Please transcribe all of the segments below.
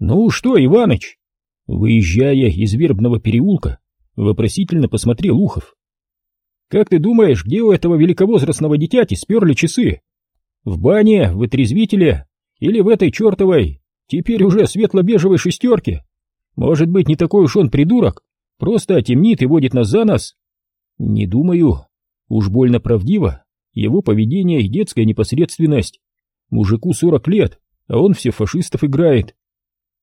«Ну что, Иваныч?» Выезжая из вербного переулка, вопросительно посмотрел Ухов. «Как ты думаешь, где у этого великовозрастного дитяти сперли часы? В бане, в отрезвителе или в этой чертовой, теперь уже светло-бежевой шестерке? Может быть, не такой уж он придурок, просто темнит и водит нас за нос?» «Не думаю. Уж больно правдиво его поведение и детская непосредственность. Мужику сорок лет, а он все фашистов играет.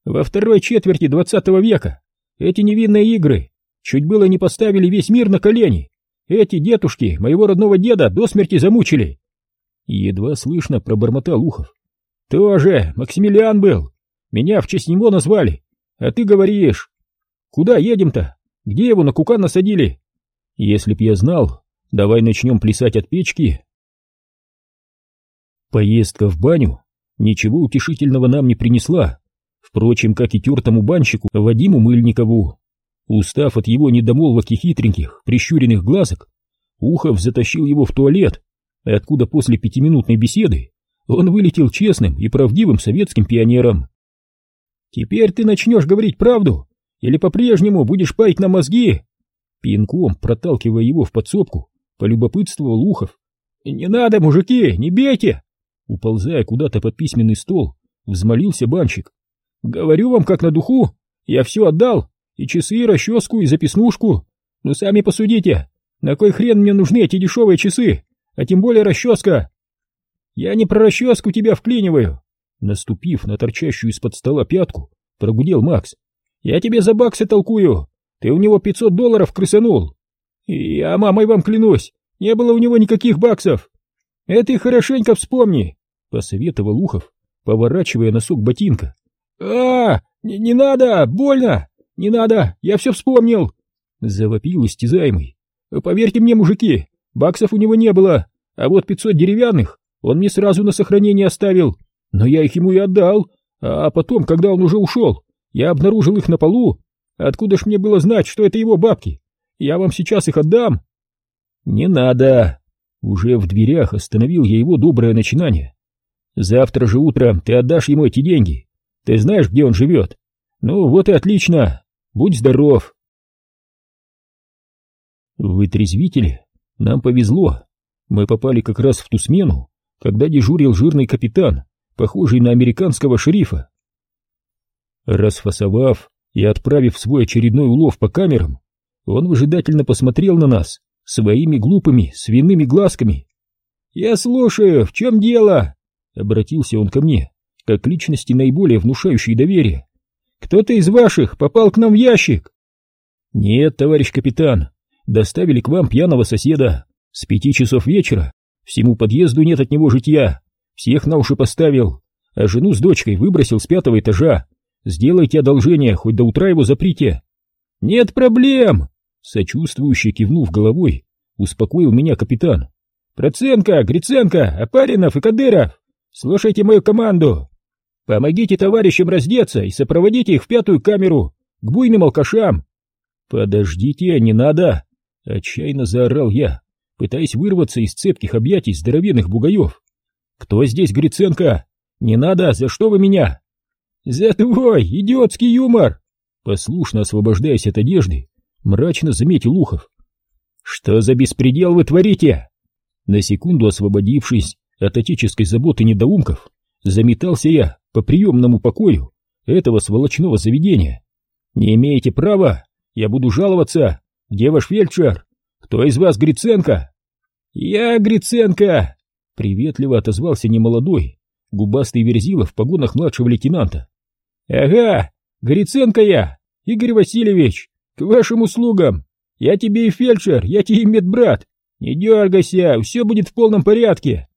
Во второй четверти двадцатого века эти невинные игры чуть было не поставили весь мир на колени. Эти дедушки моего родного деда до смерти замучили. Едва слышно пробормотал Ухов. Тоже Максимилиан был. Меня в честь него назвали. А ты говоришь. Куда едем-то? Где его на кука насадили? Если б я знал, давай начнем плясать от печки. Поездка в баню ничего утешительного нам не принесла. Впрочем, как и тертому банщику Вадиму Мыльникову. Устав от его недомолвок и хитреньких, прищуренных глазок, Ухов затащил его в туалет, откуда после пятиминутной беседы он вылетел честным и правдивым советским пионером. «Теперь ты начнешь говорить правду, или по-прежнему будешь паять на мозги?» Пинком, проталкивая его в подсобку, полюбопытствовал Ухов. «Не надо, мужики, не бейте!» Уползая куда-то под письменный стол, взмолился банщик. Говорю вам как на духу, я все отдал, и часы, и расческу, и записнушку. Ну сами посудите, на кой хрен мне нужны эти дешевые часы, а тем более расческа? Я не про расческу тебя вклиниваю. Наступив на торчащую из-под стола пятку, прогудел Макс. Я тебе за баксы толкую, ты у него пятьсот долларов крысанул. И я мамой вам клянусь, не было у него никаких баксов. Это и хорошенько вспомни, посоветовал Ухов, поворачивая носок ботинка а, не, не надо! Больно! Не надо! Я все вспомнил!» Завопил истязаемый. «Поверьте мне, мужики, баксов у него не было, а вот пятьсот деревянных он мне сразу на сохранение оставил, но я их ему и отдал, а потом, когда он уже ушел, я обнаружил их на полу. Откуда ж мне было знать, что это его бабки? Я вам сейчас их отдам!» «Не надо!» Уже в дверях остановил я его доброе начинание. «Завтра же утром ты отдашь ему эти деньги, ты знаешь, где он живет? Ну, вот и отлично. Будь здоров. В вытрезвителе нам повезло. Мы попали как раз в ту смену, когда дежурил жирный капитан, похожий на американского шерифа. Расфасовав и отправив свой очередной улов по камерам, он выжидательно посмотрел на нас своими глупыми свиными глазками. «Я слушаю, в чем дело?» — обратился он ко мне как личности наиболее внушающей доверие. Кто-то из ваших попал к нам в ящик? Нет, товарищ капитан, доставили к вам пьяного соседа. С пяти часов вечера всему подъезду нет от него житья. Всех на уши поставил, а жену с дочкой выбросил с пятого этажа. Сделайте одолжение, хоть до утра его заприте. Нет проблем, сочувствующе кивнув головой, успокоил меня капитан. Проценко, Гриценко, Апаринов и Кадыров, слушайте мою команду. Помогите товарищам раздеться и сопроводите их в пятую камеру, к буйным алкашам. Подождите, не надо! Отчаянно заорал я, пытаясь вырваться из цепких объятий здоровенных бугаев. Кто здесь Гриценко? Не надо, за что вы меня? За твой идиотский юмор! Послушно освобождаясь от одежды, мрачно заметил Ухов. Что за беспредел вы творите? На секунду освободившись от отеческой заботы недоумков, заметался я по приемному покою этого сволочного заведения. Не имеете права, я буду жаловаться. Где ваш фельдшер? Кто из вас Гриценко? Я Гриценко! Приветливо отозвался немолодой, губастый верзила в погонах младшего лейтенанта. Ага, Гриценко я, Игорь Васильевич, к вашим услугам. Я тебе и фельдшер, я тебе и медбрат. Не дергайся, все будет в полном порядке.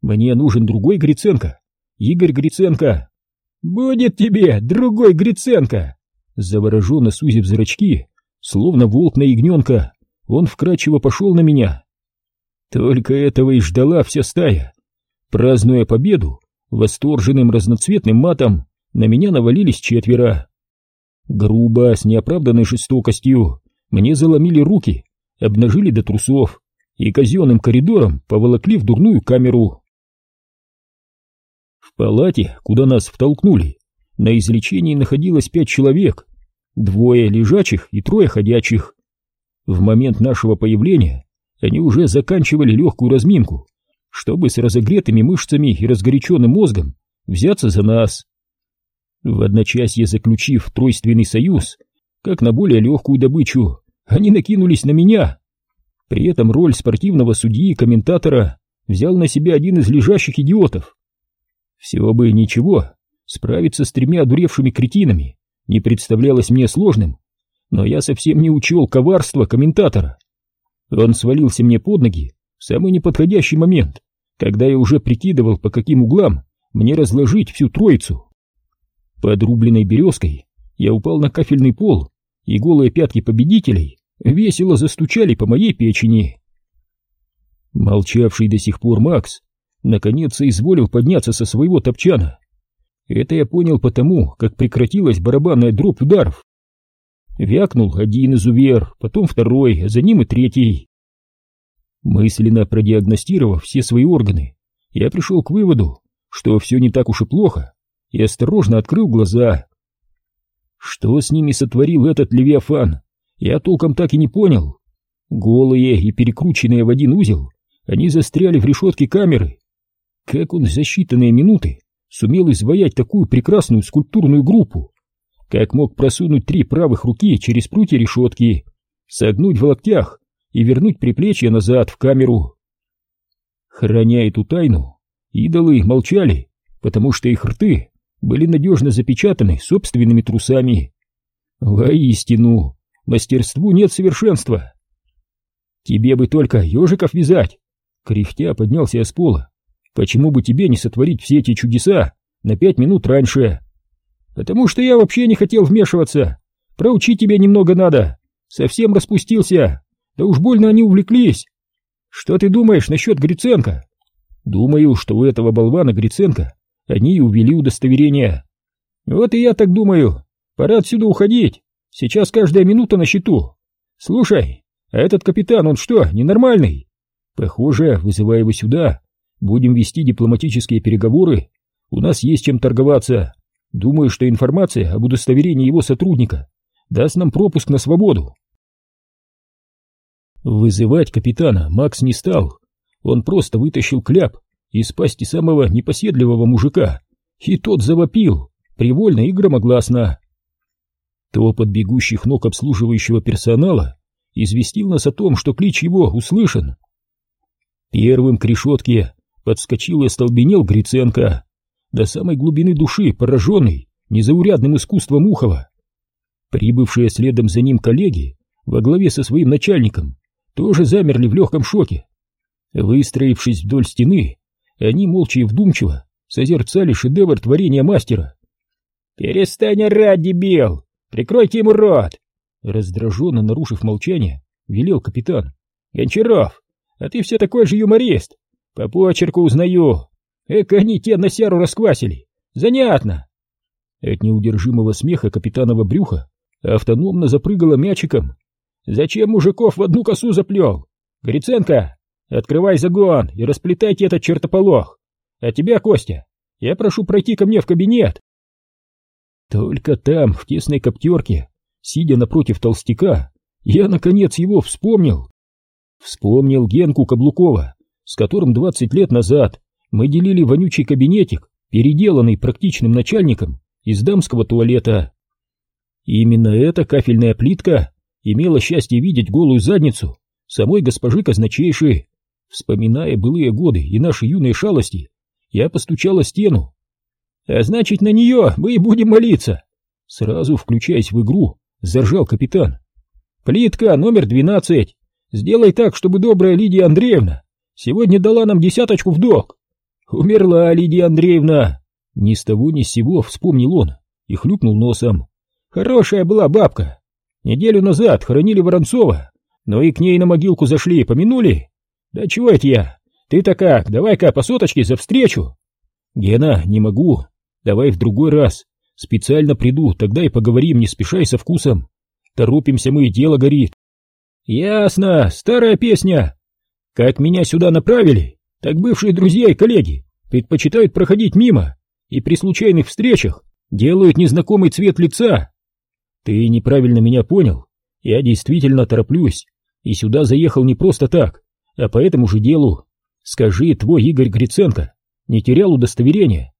Мне нужен другой Гриценко. Игорь Гриценко. «Будет тебе другой Гриценко!» Завороженно сузив зрачки, словно волк на ягненка, он вкрадчиво пошел на меня. Только этого и ждала вся стая. Празднуя победу, восторженным разноцветным матом на меня навалились четверо. Грубо, с неоправданной жестокостью, мне заломили руки, обнажили до трусов и казенным коридором поволокли в дурную камеру. В палате, куда нас втолкнули, на излечении находилось пять человек, двое лежачих и трое ходячих. В момент нашего появления они уже заканчивали легкую разминку, чтобы с разогретыми мышцами и разгоряченным мозгом взяться за нас. В одночасье заключив тройственный союз, как на более легкую добычу, они накинулись на меня. При этом роль спортивного судьи и комментатора взял на себя один из лежащих идиотов. Всего бы ничего, справиться с тремя одуревшими кретинами не представлялось мне сложным, но я совсем не учел коварства комментатора. Он свалился мне под ноги в самый неподходящий момент, когда я уже прикидывал, по каким углам мне разложить всю троицу. Подрубленной березкой я упал на кафельный пол, и голые пятки победителей весело застучали по моей печени. Молчавший до сих пор Макс наконец изволил подняться со своего топчана. Это я понял потому, как прекратилась барабанная дробь ударов. Вякнул один изувер, потом второй, а за ним и третий. Мысленно продиагностировав все свои органы, я пришел к выводу, что все не так уж и плохо, и осторожно открыл глаза. Что с ними сотворил этот Левиафан, я толком так и не понял. Голые и перекрученные в один узел, они застряли в решетке камеры. Как он за считанные минуты сумел изваять такую прекрасную скульптурную группу? Как мог просунуть три правых руки через прутья решетки, согнуть в локтях и вернуть приплечье назад в камеру? Храня эту тайну, идолы молчали, потому что их рты были надежно запечатаны собственными трусами. Воистину, мастерству нет совершенства. Тебе бы только ежиков вязать. Кряхтя поднялся с пола. Почему бы тебе не сотворить все эти чудеса на пять минут раньше? Потому что я вообще не хотел вмешиваться. Проучить тебя немного надо. Совсем распустился. Да уж больно они увлеклись. Что ты думаешь насчет Гриценко? Думаю, что у этого болвана Гриценко они и увели удостоверение. Вот и я так думаю. Пора отсюда уходить. Сейчас каждая минута на счету. Слушай, а этот капитан, он что, ненормальный? Похоже, вызывая его сюда, будем вести дипломатические переговоры. У нас есть чем торговаться. Думаю, что информация об удостоверении его сотрудника даст нам пропуск на свободу. Вызывать капитана Макс не стал. Он просто вытащил кляп из пасти самого непоседливого мужика, и тот завопил, привольно и громогласно. Топот бегущих ног обслуживающего персонала известил нас о том, что клич его услышан. Первым к решетке подскочил и остолбенел Гриценко, до самой глубины души пораженный незаурядным искусством Ухова. Прибывшие следом за ним коллеги во главе со своим начальником тоже замерли в легком шоке. Выстроившись вдоль стены, они молча и вдумчиво созерцали шедевр творения мастера. «Перестань орать, дебил! Прикройте ему рот!» Раздраженно нарушив молчание, велел капитан. «Гончаров, а ты все такой же юморист! По почерку узнаю! Эка они те на сяру расквасили! Занятно!» От неудержимого смеха капитанова брюха автономно запрыгала мячиком. «Зачем мужиков в одну косу заплел? Гриценко, Открывай загон и расплетайте этот чертополох. А тебя, Костя, я прошу пройти ко мне в кабинет. Только там, в тесной коптерке, сидя напротив толстяка, я, наконец, его вспомнил. Вспомнил Генку Каблукова, с которым двадцать лет назад мы делили вонючий кабинетик, переделанный практичным начальником из дамского туалета. Именно эта кафельная плитка имела счастье видеть голую задницу самой госпожи казначейши, Вспоминая былые годы и наши юные шалости, я постучал о стену. «А значит, на нее мы и будем молиться!» Сразу включаясь в игру, заржал капитан. «Плитка номер двенадцать. Сделай так, чтобы добрая Лидия Андреевна сегодня дала нам десяточку в долг. Умерла Лидия Андреевна!» Ни с того ни с сего вспомнил он и хлюпнул носом. «Хорошая была бабка. Неделю назад хоронили Воронцова, но и к ней на могилку зашли, помянули. «Да чего это я? Ты-то как? Давай-ка по соточке за встречу!» «Гена, не могу. Давай в другой раз. Специально приду, тогда и поговорим, не спеша и со вкусом. Торопимся мы, дело горит». «Ясно, старая песня. Как меня сюда направили, так бывшие друзья и коллеги предпочитают проходить мимо и при случайных встречах делают незнакомый цвет лица. Ты неправильно меня понял. Я действительно тороплюсь, и сюда заехал не просто так, а по этому же делу. Скажи, твой Игорь Гриценко не терял удостоверения?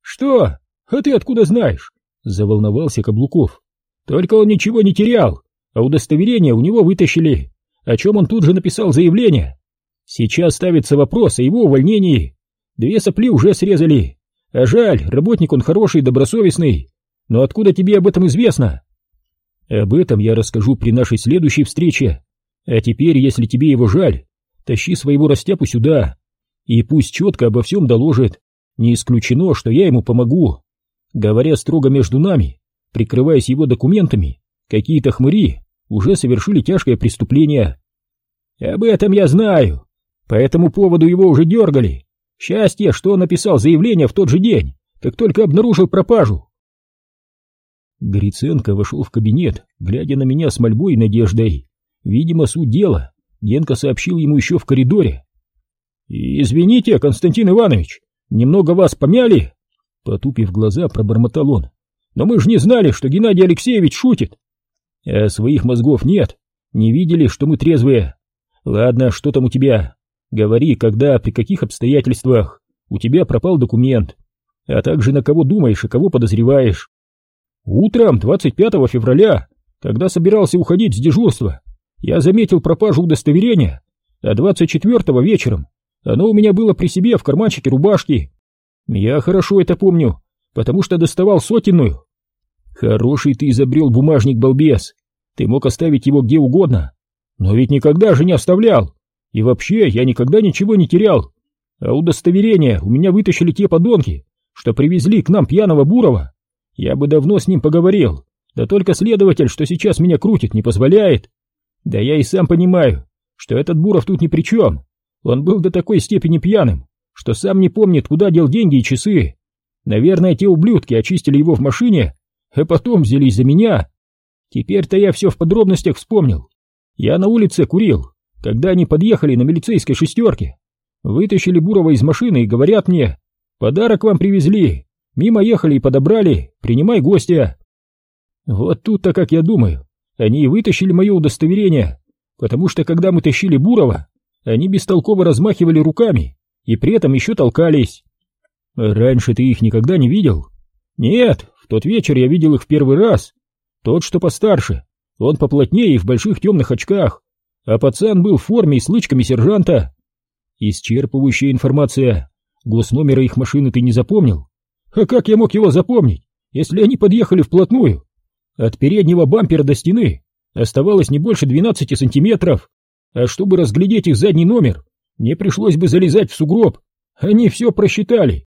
Что? А ты откуда знаешь? Заволновался Каблуков. Только он ничего не терял, а удостоверение у него вытащили, о чем он тут же написал заявление. Сейчас ставится вопрос о его увольнении. Две сопли уже срезали. А жаль, работник он хороший, добросовестный. Но откуда тебе об этом известно? Об этом я расскажу при нашей следующей встрече. А теперь, если тебе его жаль, тащи своего растяпу сюда. И пусть четко обо всем доложит. Не исключено, что я ему помогу. Говоря строго между нами, прикрываясь его документами, какие-то хмыри уже совершили тяжкое преступление. Об этом я знаю. По этому поводу его уже дергали. Счастье, что он написал заявление в тот же день, как только обнаружил пропажу. Гриценко вошел в кабинет, глядя на меня с мольбой и надеждой. Видимо, суть дела Генка сообщил ему еще в коридоре. «Извините, Константин Иванович, немного вас помяли?» Потупив глаза, пробормотал он. «Но мы же не знали, что Геннадий Алексеевич шутит!» «А своих мозгов нет, не видели, что мы трезвые. Ладно, что там у тебя? Говори, когда, при каких обстоятельствах у тебя пропал документ, а также на кого думаешь и кого подозреваешь. Утром 25 февраля, когда собирался уходить с дежурства, я заметил пропажу удостоверения, а 24 вечером оно у меня было при себе в карманчике рубашки. Я хорошо это помню, потому что доставал сотенную. Хороший ты изобрел бумажник, балбес. Ты мог оставить его где угодно, но ведь никогда же не оставлял. И вообще, я никогда ничего не терял. А удостоверение у меня вытащили те подонки, что привезли к нам пьяного Бурова. Я бы давно с ним поговорил, да только следователь, что сейчас меня крутит, не позволяет. Да я и сам понимаю, что этот Буров тут ни при чем. Он был до такой степени пьяным, что сам не помнит, куда дел деньги и часы. Наверное, те ублюдки очистили его в машине, а потом взялись за меня. Теперь-то я все в подробностях вспомнил. Я на улице курил, когда они подъехали на милицейской шестерке. Вытащили Бурова из машины и говорят мне, подарок вам привезли, мимо ехали и подобрали, принимай гостя. Вот тут-то, как я думаю, они и вытащили мое удостоверение, потому что когда мы тащили Бурова, они бестолково размахивали руками и при этом еще толкались. Раньше ты их никогда не видел? Нет, тот вечер я видел их в первый раз. Тот, что постарше, он поплотнее и в больших темных очках, а пацан был в форме и с лычками сержанта. Исчерпывающая информация. Госномера их машины ты не запомнил? А как я мог его запомнить, если они подъехали вплотную? От переднего бампера до стены оставалось не больше 12 сантиметров, а чтобы разглядеть их задний номер, мне пришлось бы залезать в сугроб. Они все просчитали.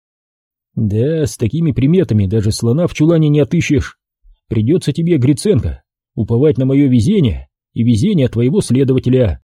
Да, с такими приметами даже слона в чулане не отыщешь. Придется тебе, Гриценко, уповать на мое везение и везение твоего следователя.